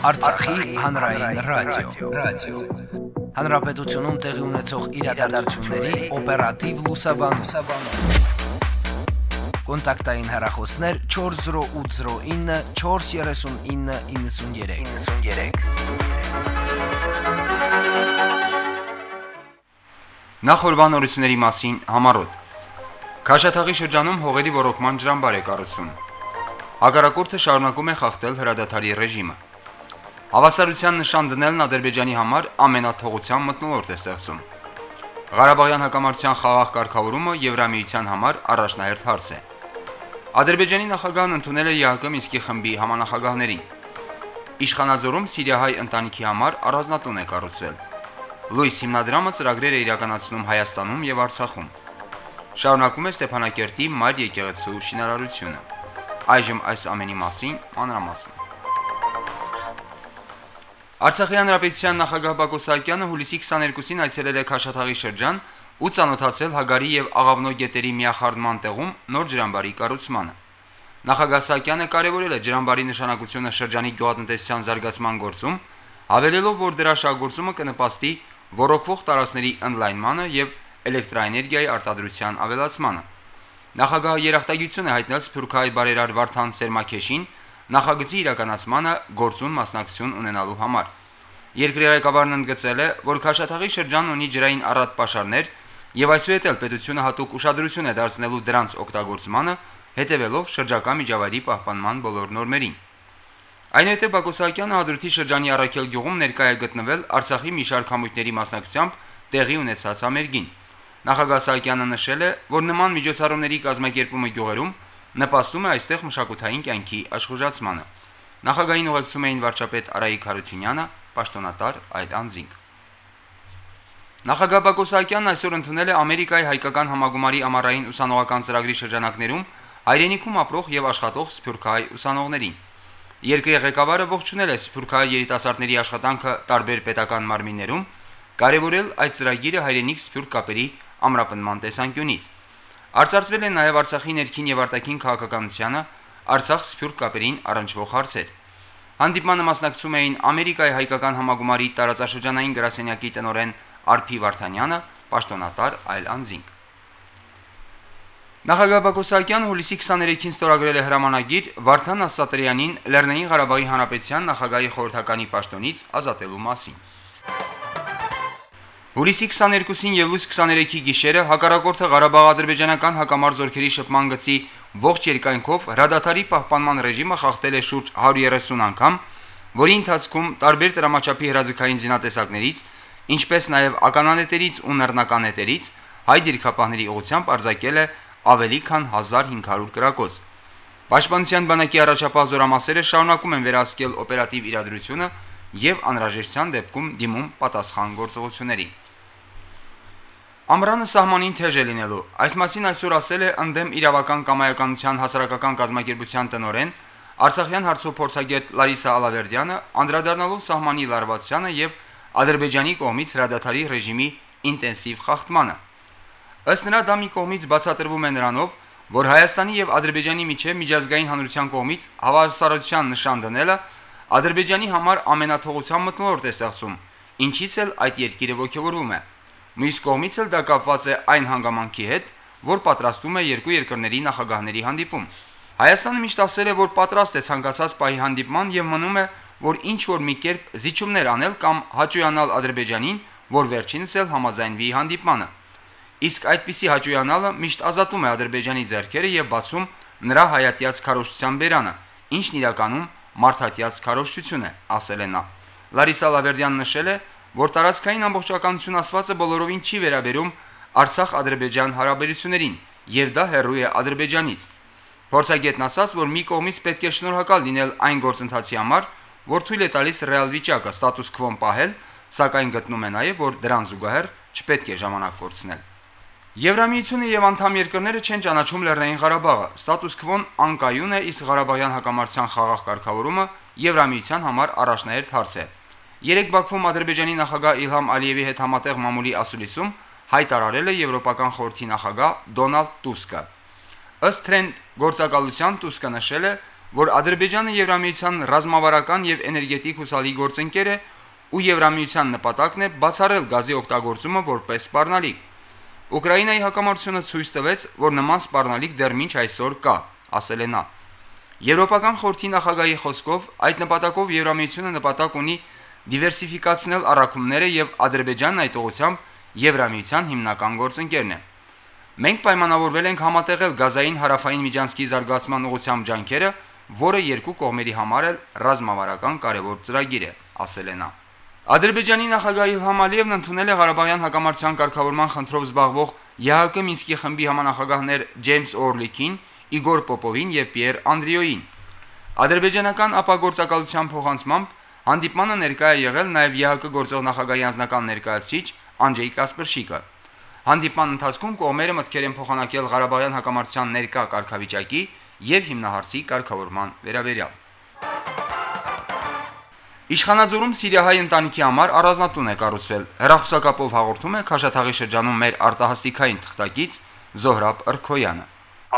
Արցախի հանրային ռադիո, ռադիո։ Հանրապետությունում տեղի ունեցող իրադարձությունների օպերատիվ լուսաբանում։ Կոնտակտային հեռախոսներ 40809 43993։ 93 Նախորban օրենսների մասին համառոտ։ Քաշաթաղի շրջանում հողերի ռոռոկման ջրամբար է կառուցվում։ Հակառակորդը շարունակում է խախտել հրադադարի ռեժիմը։ Հավասարության նշան դնելն Ադրբեջանի համար ամենաթողության մտնոլորտ է ստեղծում։ Ղարաբաղյան հակամարտության խաղաղ կարգավորումը Եվրամիության համար առաջնահերթ հարց է։ Ադրբեջանի նախագահն ընդունել է ԵԱՀԿ Մինսկի խմբի համանախագահներին։ Իշխանաձորում Սիրիահայ ընտանիքի համար առանձնատուն է կառուցվել։ Լույս հիմնադրամը ծրագրեր է իրականացնում Հայաստանում եւ Արցախում։ Շարունակում է Ստեփանակերտի Մայր եկեղեցու շինարարությունը։ Այժմ այս ամենի մասին մանրամասն։ Արցախի հանրապետության նախագահ Բակո Սահակյանը հուլիսի 22-ին այցելել է Քաշաթաղի շրջան ու ցանոթացել Հագարի եւ Աղավնո գետերի միախառնման տեղում նոր ջրամբարի կառուցմանը։ Նախագահ Սահակյանը կարևորել է ջրամբարի նշանակությունը շրջանի գյուղատնտեսության զարգացման գործում, հավելելով, որ դրա շահգործումը կնպաստի ռոռոկվող տարածքների ընդլայնմանը եւ էլեկտրաէներգիայի արտադրության ավելացմանը։ Նախագահը երախտագիտություն է հայտնել Սփյուռքահայ բարերար Վարդան Սերմակեշին նախագծի իրականացմանը գործուն մասնակցություն ունենալու համար։ Երկրի ղեկավարն ընդգծել է, որ Քաշաթաղի շրջանն ունի ջրային առատ պաշարներ եւ այսուհետ էլ պետությունը հատուկ ուշադրություն է դարձնելու դրանց օգտագործմանը, հետևելով շրջակա միջավայրի պահպանման բոլոր նորմերին։ Այնուհետև Բակոսյանյանը հադրութի շրջանի Արաքել գյուղում ներկայ է գտնվել Արցախի մի շարք համույթների մասնակցությամբ տեղի ունեցած ամերգին։ Նախագահ Սահակյանը նշել է, որ նման միջոցառումների կազմակերպումը գյուղերում նպաստում է այստեղ մշակութային կյանքի աշխուժացմանը։ Նախագահային ուղեկցում էին վարչապետ Արայիկ Հարությունյանը, պաշտոնատար այլ անձինք։ Նախագահ Բակոսյանն այսօր ընդունել է Ամերիկայի հայկական համագումարի ամառային ուսանողական ծրագրի շրջանակներում հայրենիքում ապրող եւ աշխատող սփյուռքահայ ուսանողներին։ Երկրի ղեկավարը ողջունել է սփյուռքահայ երիտասարդների աշխատանքը տարբեր պետական մարմիններում, կարևորել այդ ծրագիրը հայրենիք սփյուռք կապերի ամրապնման տեսանկյունից։ Արծարծվել են նաև Արցախի ներքին եւ արտաքին քաղաքականությանը, Արցախ սփյուռք կապերին առնչվող հարցեր։ Հանդիպմանը մասնակցում էին Ամերիկայի հայկական համագումարի տարածաշրջանային գրասենյակի տնօրեն Արփի Վարդանյանը, պաշտոնատար այլ անձինք։ Նախագահ Բակոսյանն հուլիսի 23-ին ստորագրել է հրամանագիր Վարդան Ասատրյանին Լեռնային Ղարաբաղի Հանրապետության նախագահի խորհրդականի պաշտոնից ազատելու մասին։ Հուլիսի 22-ին եւ լույս 23-ի գիշերը հակառակորդը Ղարաբաղ-ադրբեջանական հակամարտ զորքերի շփման գծի ողջ երկայնքով հրադադարի պահպանման ռեժիմը խախտել է շուրջ 130 անգամ, որի ընթացքում տարբեր դրամաչափի հրաձգային զինատեսակներից, ինչպես նաեւ ականանետերից ու նռնականետերից հայ դիրքապահների ուղությամբ արձակել է ավելի քան 1500 կրակոց։ Պաշտպանության բանակի առաջապահ զորամասերը շարունակում են վերահսկել օպերատիվ իրադրությունը եւ անհրաժեշտության դեպքում դիմում պատասխան գործողությունների։ Ամրանը սահմանին թեժ է լինելու։ Այս մասին այսօր ասել է ընդդեմ իրավական կամայականության հասարակական գազམ་ակերպության տնօրեն Արցախյան հարցով փորձագետ Լարիսա Ալավերդյանը, անդրադառնալով սահմանի լարվածությանը եւ Ադրբեջանի կողմից հրադադարի ռեժիմի ինտենսիվ խախտմանը։ Ըստ նրա դա մի կողմից բացատրվում է նրանով, որ Հայաստանի եւ Ադրբեջանի միջև միջազգային հանրության կողմից հավասարության նշան դնելը Ադրբեջանի համար ամենաթողության մտնոլորտ է ստեղծում, ինչից էլ այդ երկիրը ողջորվում է։ Մյուս կողմից էլ դա կապված է այն հանգամանքի հետ, որ պատրաստում է երկու երկրների նախագահների հանդիպում։ Հայաստանը միշտ ասել է, որ պատրաստ է ցանկացած պահի հանդիպման եւ մնում է, որ ինչ որ մի կերպ զիջումներ անել կամ հաճոյանալ Ադրբեջանին, որ վերջինս էլ համաձայնվի հանդիպմանը։ Իսկ այդպիսի հաճոյանալը միշտ ազատում է Ադրբեջանի ձեռքերը եւ բացում նրա հայատյաց քարոշչության բերանը, ինչն իրականում մարդատյաց քարոշչություն է, ասել է նա։ Լարիսա Լավերդյանն նշել է, որ տարածքային ամբողջականություն ասվածը բոլորովին չի վերաբերում Արցախ-Ադրբեջան հարաբերություններին, եւ դա հերրու է Ադրբեջանից։ Փորձագետն ասաց, որ մի կողմից պետք է շնորհակալ լինել այն գործընթացի համար, որ թույլ է տալիս ռեալ վիճակը ստատուս քվոն պահել, սակայն գտնում է նաեւ, որ դրան զուգահեռ չպետք է ժամանակ կորցնել։ Եվրամիությունը եւ անդամ երկրները չեն ճանաչում Լեռնային Ղարաբաղը։ Ստատուս քվոն անկայուն է, իսկ Ղարաբաղյան հակամարտության խաղաղ կարգավորումը Եվրամիության համար առաջնահերթ հարց է։ Երեք Բաքվում Ադրբեջանի նախագահ Իլհամ Ալիևի հետ համատեղ մամուլի ասուլիսում հայտարարել է Եվրոպական խորհրդի նախագահ Դոնալդ Տուսկը։ Ըստ Trend գործակալության Տուսկը նշել է, որ Ադրբեջանը Եվրամիության ռազմավարական եւ էներգետիկ հուսալի գործընկեր է ու Եվրամիության նպատակն է բացառել գազի օգտագործումը որպես սպառնալիք։ Ուկրաինայի հակամարտությունը ցույց տվեց, որ նման սպառնալիք դեռ ոչ այսօր կա, ասել է նա։ Եվրոպական խորհրդի նախագահի խոսքով այդ նպատակով Եվրամիությունը նպատակ ունի դիվերսիֆիկացնել առաքումները եւ Ադրբեջանն այդ ուղությամբ Եվրամիության հիմնական գործընկերն է։ Մենք պայմանավորվել ենք համատեղել գազային հարավային միջանցքի զարգացման ուղղությամբ ջանքերը, որը երկու կողմերի համար էլ ռազմավարական կարևոր ծրագիր է, ասել է նա։ Ադրբեջանի նախագահ Իլհամ Ալիևն ընդունել է Ղարաբաղյան հակամարտության կարգավորման խնդրով զբաղվող ԵԱՀԿ Մինսկի խմբի համանախագահներ Ջեյմս Օրլիկին, Իգոր Պոպովին եւ Պիեր Անդրիոին։ Ադրբեջանական ապագործակալության փոխանցմամբ հանդիպմանը ներկայ է եղել նաեւ ԵԱՀԿ գործող նախագահի անձնական ներկայացուցիչ Անջեյ Կասպրշիկը։ Հանդիպման ընթացքում կողմերը մտքեր են փոխանակել Ղարաբաղյան հակամարտության ներկա կարգավիճակի եւ հիմնահարցի կարգավորման վերաբերյալ։ Իշխանաձորում Սիրիահայ ընտանիքի համար առանձնատուն է կառուցվել։ Հերախոսակապով հաղորդում է Խաշաթաղի շրջանում մեր արտահասթիկային թղթակից Զոհրաբ Ըրքոյանը։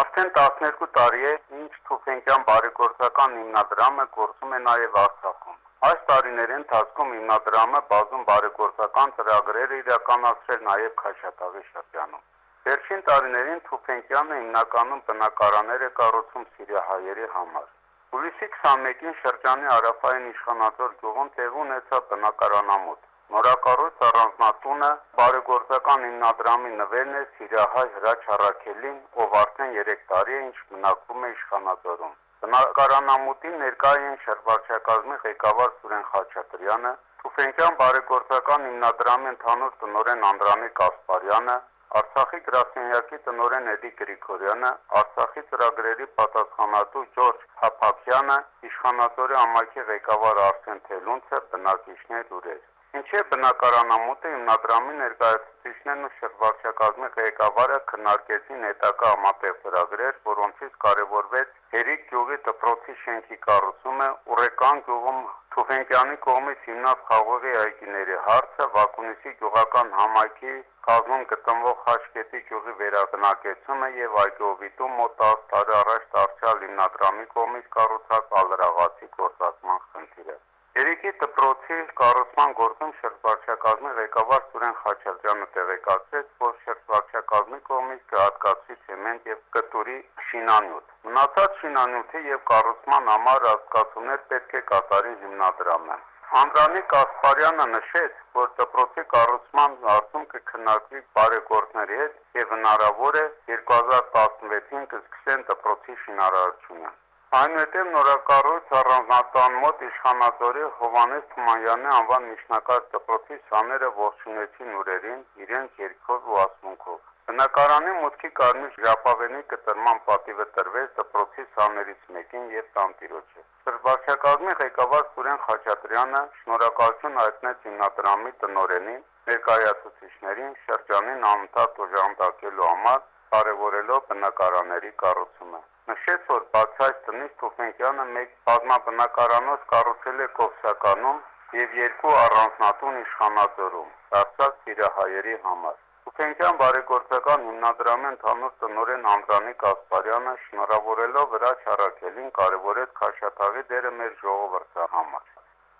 Արդեն 12 տարի է, ինչ Թուֆենկյան բարեգործական հիմնադրամը գործում է նաև Արցախում։ Այս տարիների ընթացքում հիմնադրամը բազում բարեգործական ծրագրեր իրականացրել նաև Խաշաթաղի շրջանում։ Վերջին տարիներին Թուֆենկյանը հիմնականում բնակարաններ է կառուցում սիրիահայերի համար։ Հուլիսի 21-ին շրջանի Արաֆային իշխանատոր գյուղում տեղ ունեցավ բնակարանամոտ։ Նորակառույց առանձնատունը բարեգործական հիմնադրամի նվերն է Սիրիահայ Հրաչ Արաքելին, ով արդեն 3 տարի է ինչ մնակվում է իշխանատորում։ Բնակարանամուտին ներկայ են շրջակազմի ղեկավար Սուրեն Խաչատրյանը, Թուֆենկյան բարեգործական հիմնադրամի ընդհանուր տնօրեն Անդրանիկ Ասպարյանը, Արցախի գրասենյակի տնօրեն Էդի Գրիգորյանը, Արցախի ծրագրերի պատասխանատու Ջորջ Փափակյանը, իշխանատորի ամակի ղեկավար Արսեն Թելունցը բնակիչներ ուրեր։ Ինչե բնակարանամուտը հիմնադրամի ներկայացուցիչներն ու շրջակազմի ղեկավարը քննարկեցին հետակա համատեղ ծրագրեր, որոնցից կարևորվեց Հերիկ գյուղի դպրոցի շենքի կառուցումը, Ուրեկան գյուղում Թուխենկյանի կողմից հիմնած խաղողի այգիների հարցը, Վակունիսի գյուղական համայնքի կազմում գտնվող Խաչկետի գյուղի վերաբնակեցումը եւ այգովիտում մոտ 10 տարի առաջ դարձյալ հիմնադրամի կողմից կառուցած ալրաղացի գործածման խնդիրը։ Երիկի դպրոցի կառուցման գործում շրջակազմի ղեկավար Սուրեն Խաչատրյանը տեղեկացրեց, որ շրջակազմի կողմից կհատկացվի ցեմենտ եւ կտուրի շինանյութ։ Մնացած շինանյութի եւ կառուցման համար հասկացումներ պետք է կատարի հիմնադրամը։ Անդրանիկ Ասպարյանը նշեց, որ դպրոցի կառուցման հարցում կքննարկվի բարեգործների հետ եւ հնարավոր է 2016-ին կսկսեն դպրոցի շինարարությունը։ Այնուհետև նորակառույց առանձնատան մոտ իշխանատորի Հովանես Թումանյանի անվան միջնակարգ դպրոցի սաները ողջունեցին ուրերին իրենց երկով ու ասմունքով։ Բնակարանի մուտքի կարմիր ժապավենի կտրման պատիվը տրվեց դպրոցի սաներից մեկին եւ տանտիրոջը։ Սրբարչակազմի ղեկավար Սուրեն Խաչատրյանը շնորհակալություն հայտնեց հիմնադրամի տնօրենին, ներկայացուցիչներին շրջանին անընդհատ օժանդակելու համար, կարևորելով բնակարանների կառուցումը։ Նշեց, որ բացի այս տնից Թուֆենկյանը մեկ բազմաբնակարանոց կառուցել է Կովսականում եւ երկու առանձնատուն իշխանաձորում, դարձած սիրահայերի համար։ Թուֆենկյան բարեգործական հիմնադրամի ընդհանուր տնօրեն Անդրանիկ Ասպարյանը շնորհավորելով վրա չարակելին կարևորեց Խաշաթաղի դերը մեր ժողովրդի համար։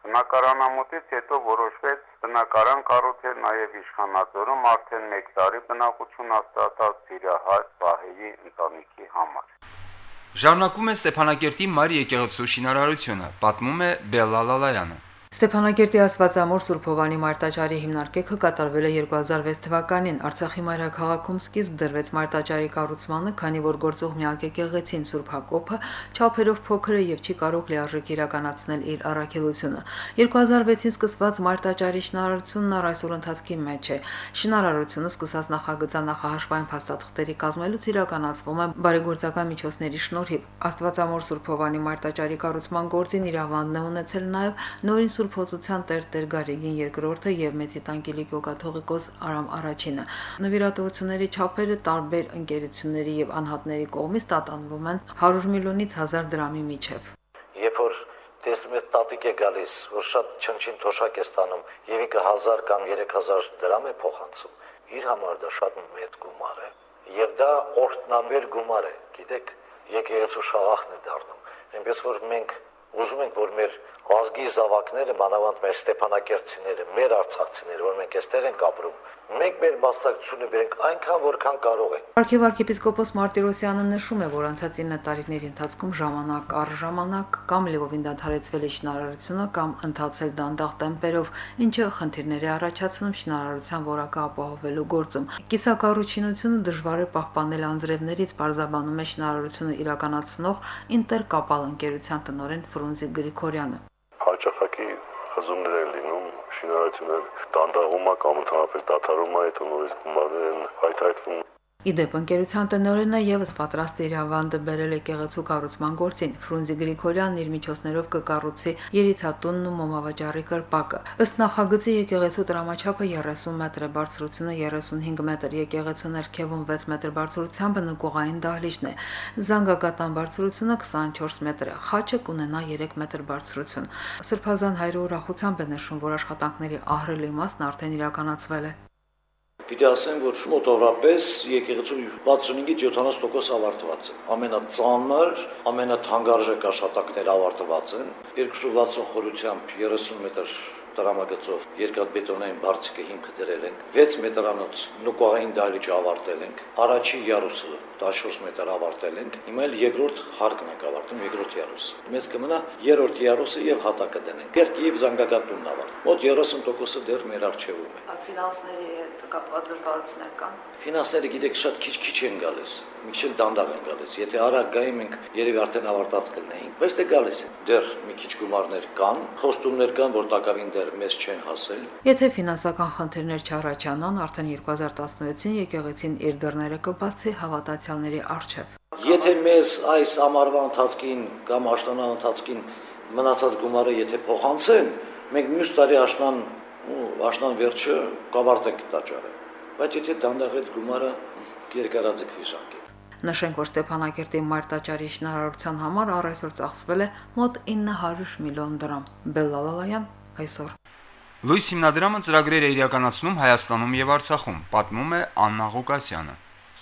Բնակարանամուտից հետո որոշվեց բնակարան կառուցել նաև իշխանաձորում արդեն 1 տարի բնակություն հաստատած Սիրահար Վահեի ընտանիքի համար։ Ժառնակում է Ստեփանակերտի Մարի եկեղեցու շինարարությունը, պատմում է Բելլա Լալայանը։ Ստեփանակերտի Աստվածամոր Սուրբ Հովանի Մարտաճարի հիմնարկեքը կատարվել է 2006 թվականին։ Արցախի մայրաքաղաքում սկիզբ դրվեց Մարտաճարի կառուցմանը, քանի որ գործող միակ եկեղեցին Սուրբ Հակոբը չափերով փոքր է եւ չի կարող լիարժեք իրականացնել իր առաքելությունը։ 2006-ին սկսված Մարտաճարի շինարարությունն առ այսօր ընթացքի մեջ է։ Շինարարությունը սկսած նախագծանախահաշվային փաստաթղթերի կազմելուց իրականացվում է բարեգործական միջոցների շնորհիվ։ Աստվածամոր Սուրբ Հովանի Մարտաճարի կառուցման գործին իրավանդն է ունեցել նաեւ նորին Սուրբ Հոսության Տեր Տեր Գարեգին երկրորդը եւ Մեծի Տանկելի Գոգաթողիկոս Արամ առաջինը։ Նվիրատվությունների չափերը տարբեր ընկերությունների եւ անհատների կողմից տատանվում են 100 միլիոնից 1000 դրամի միջև։ Երբ որ տեսնում եք տատիկ է գալիս, որ շատ չնչին թոշակ է ստանում եւ ինքը 1000 կամ 3000 դրամ է փոխանցում, իր համար դա շատ մեծ գումար է։ Եվ դա օրտնաբեր գումար է, գիտեք, եկեղեցու շաղախն է դառնում։ այնպես որ մենք ուզում ենք որ մեր ազգի զավակները, մանավանդ մեր Ստեփանակերտցիները, մեր արցախցիները, որ մենք այստեղ ենք ապրում, մենք մեր մասնակցությունը բերենք այնքան, որքան կարող ենք։ Արքիվ arczepiskopos Մարտիրոսյանը նշում է, որ անցած 9 տարիների ընթացքում ժամանակ առ ժամանակ կամ լիովին դադարեցվել է շինարարությունը կամ ընթացել դանդաղ տեմպերով, ինչը խնդիրներ է առաջացնում շինարարության որակը ապահովելու գործում։ Կիսակառուցինությունը դժվար է պահպանել անձրևներից, բարձաբանում է շինարարությունը իրականացնող Ինտերկապալ ընկերության տնօրեն Ֆրունզի Գրիգորյանը հաճախակի խզումներ են լինում, շինարարությունը դանդաղում է կամ ընդհանրապես դադարում է, այդ նորից գումարներ են հայթայթվում Իդեպ ընկերության տնօրենը եւս պատրաստ է իր ավանդը բերել եկեղեցու կառուցման գործին։ Ֆրունզի Գրիգորյանն իր միջոցներով կկառուցի Երիցատունն ու մոմավաճառի կրպակը։ Ըստ նախագծի եկեղեցու տրամաչափը 30 մետր է, բարձրությունը 35 մետր, եկեղեցու ներքևում 6 մետր բարձրությամբ նկուղային դահլիճն է։ Զանգակատան բարձրությունը 24 մետր է, խաչը կունենա 3 մետր բարձրություն։ Սրբազան հայրը ուրախությամբ է նշում, որ աշխատանքների ահռելի մասն արդեն իրականացվել է։ Պիտի ասեմ, որ մոտավորապես եկեղեցու 65-ից 70% ավարտված է։ Ամենածանր, ամենաթանկարժեք աշխատանքները ավարտված են։ 260 խորությամբ 30 մետր տրամագծով երկաթբետոնային բարձիկը հիմքը դրել ենք 6 մետրանոց նուկահային դահլիճը ավարտել ենք առաջի յարուսը 14 մետր ավարտել ենք հիմա էլ երկրորդ հարկն ենք ավարտում երկրորդ յարուսը մեզ կմնա երրորդ յարուսը եւ հատակը դնենք կերկ եւ զանգակատունն ավարտ մոտ 30%-ը դեռ մեր արժեվում է ֆինանսների հետ կապված դժվարություններ կան ֆինանսները գիտեք շատ քիչ-քիչ են գալիս մի քիչ դանդաղ են գալիս եթե արագ գայի մենք երևի արդեն ավարտած կլինեինք բայց դե գալիս են դեռ մի քիչ գումարներ կան խոստումներ կան որ տակավին դեռ մեզ չեն հասել։ Եթե ֆինանսական խնդիրներ չառաջանան, արդեն 2016-ին եկեղեցին իր դռները կբացի հավատացյալների առջև։ Եթե մեզ այս ամառվա ընթացքին կամ աշնանվա ընթացքին մնացած գումարը եթե փոխանցեն, մենք մյուս տարի աշնան աշնան վերջը կավարտենք տաճարը։ Բայց եթե դանդաղ այդ գումարը երկարաձգվի ժամկետ Նշենք, որ Ստեփանակերտի մարտաճարի շինարարության համար առ այսօր ծախսվել է մոտ 900 միլիոն դրամ։ Բելլալալայան այսօր։ Լույս հիմնադրամը ծրագրեր է իրականացնում Հայաստանում եւ Արցախում, պատմում է Աննա Ղուկասյանը։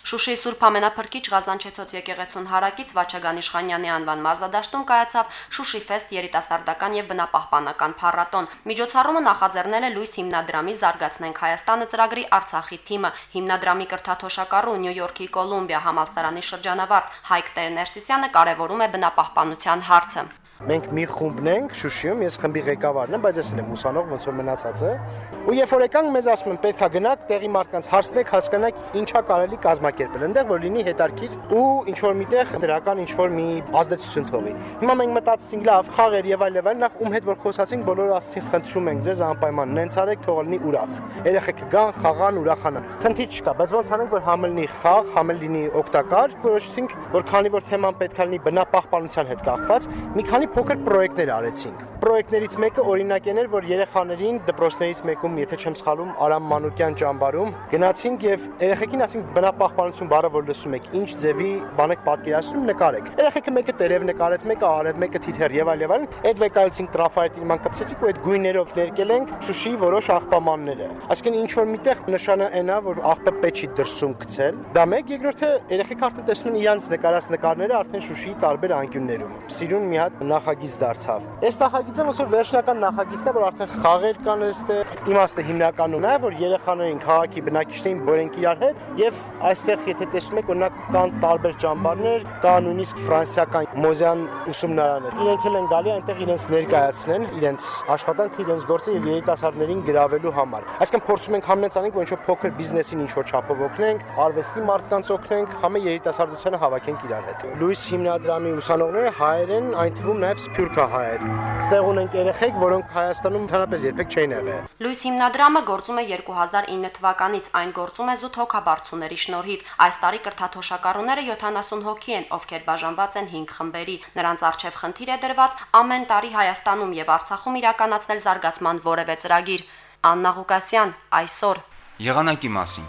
Շուշիի Սուրբ Ամենափրկիչ Ղազանչեցոց եկեղեցուն հարակից Վաչագան Իշխանյանի անվան մարզադաշտում կայացավ Շուշի ֆեստ երիտասարդական եւ բնապահպանական փառատոն։ Միջոցառումը նախաձեռնել է Լույս հիմնադրամի Զարգացնենք Հայաստանը ծրագրի Արցախի թիմը։ Հիմնադրամի կրթաթոշակառու Նյու Յորքի Կոլումբիա համալսարանի շրջանավարտ Հայկ Տերներսիսյանը կարևորում է բնապահպանության հարցը։ Մենք մի խումբն ենք Շուշիում, ես խմբի ղեկավարն եմ, բայց ես էլ եմ ուսանող, ոնց որ մնացած է։ Ու երբ որ եկանք, մեզ ասում են պետքա գնաք տեղի մարդկանց հարցնեք, հասկանաք ինչա կարելի կազմակերպել, այնտեղ որ լինի հետարքիր ու ինչ որ միտեղ դրական ինչ որ մի ազդեցություն թողի։ Հիմա մենք մտածեցինք լավ, խաղեր եւ այլ եւ այլ, նախ ում հետ որ խոսացինք, բոլորը ասացին խնդրում ենք ձեզ անպայման նենց արեք, թող լինի ուրախ։ Երեխեքը գան, խաղան, ուրախանան։ Խնդիր չկա, բայց ոնց անենք որ համել լինի խաղ, համել լինի օգտակար, որոշեցինք, որ քանի որ թեման պետք է լինի բնապահպանության հետ կախված, մի քանի փոքր պրոյեկտներ արեցինք։ Պրոյեկտներից մեկը օրինակն էր, որ երեխաներին դպրոցներից մեկում, եթե չեմ սխալվում, Արամ Մանուկյան ճամբարում գնացինք եւ երեխեքին ասինք բնապահպանություն բառը որ լսում եք, ինչ ձևի բան եք պատկերացնում, նկարեք։ Երեխեքը մեկը տերև նկարեց, մեկը արև, մեկը թիթեռ եւ այլ եւ այլն։ Այդ վեկալցինք տրաֆայտին ման կպցեցինք ու այդ գույներով ներկել ենք Շուշիի որոշ աղբամանները։ Այսինքն ինչ որ միտեղ նշանը այնա, որ աղբը պեչի դրսում գցել։ Դա մեկ, երկրորդը երեխեք արդեն տեսնում իրանց նկարած նկարները արդեն Շուշիի տարբեր անկյուններում։ Սիրուն մի հատ նախագիծ դարձավ։ Այս նախագիծը ոնց որ վերջնական նախագիծն է, որ արդեն խաղեր կան այստեղ։ Իմաստը հիմնականում է, որ երեխաներին քաղաքի բնակիչներին բերենք իրար հետ եւ այստեղ եթե տեսնում եք, օրինակ կան տարբեր ճամբարներ, կա նույնիսկ ֆրանսիական մոզեան ուսումնարաններ։ Իրենք էլ են գալի այնտեղ իրենց ներկայացնեն, իրենց աշխատանքը, իրենց գործը եւ երիտասարդներին գրավելու համար։ Այսինքն փորձում ենք համնեց անենք, որ ինչ որ փոքր բիզնեսին ինչ որ չափով օգնենք, արվեստի մարդկանց օգնենք, համը երիտասարդությանը հավաքենք իրար հետ։ Լուիս հիմնադրամի ուսանողները հայեր են, այն թվում նաև սփյուռքահայեր։ Ստեղ ունենք երեխեք, որոնք Հայաստանում ընդհանրապես երբեք չէին եղել։ Լույս հիմնադրամը գործում է 2009 թվականից, այն գործում է զուտ հոգաբարձուների շնորհիվ։ Այս տարի կրթաթոշակառուները 70 հոգի են, ովքեր բաժանված են 5 խմբերի։ Նրանց արժև խնդիր է դրված ամեն տարի Հայաստանում եւ Արցախում իրականացնել զարգացման որևէ ծրագիր։ Աննա Ղուկասյան այսօր Եղանակի մասին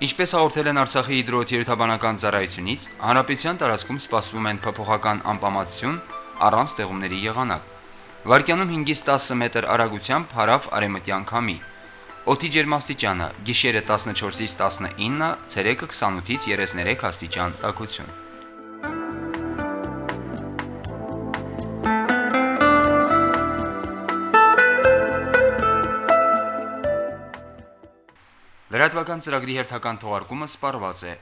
Ինչպես հաղորդել են Արցախի հիդրոթերապանական ծառայությունից, հանրապետության տարածքում սպասվում են փոփոխական անպամատություն առանց տեղումների եղանակ։ Վարկյանում 5-ից 10 մետր արագությամբ հարավ արևմտյան քամի։ Օդի ջերմաստիճանը՝ գիշերը 14-ից 19, ցերեկը 28-ից 33 աստիճան տաքություն։ Լրատվական ծրագրի հերթական թողարկումը սպառված է։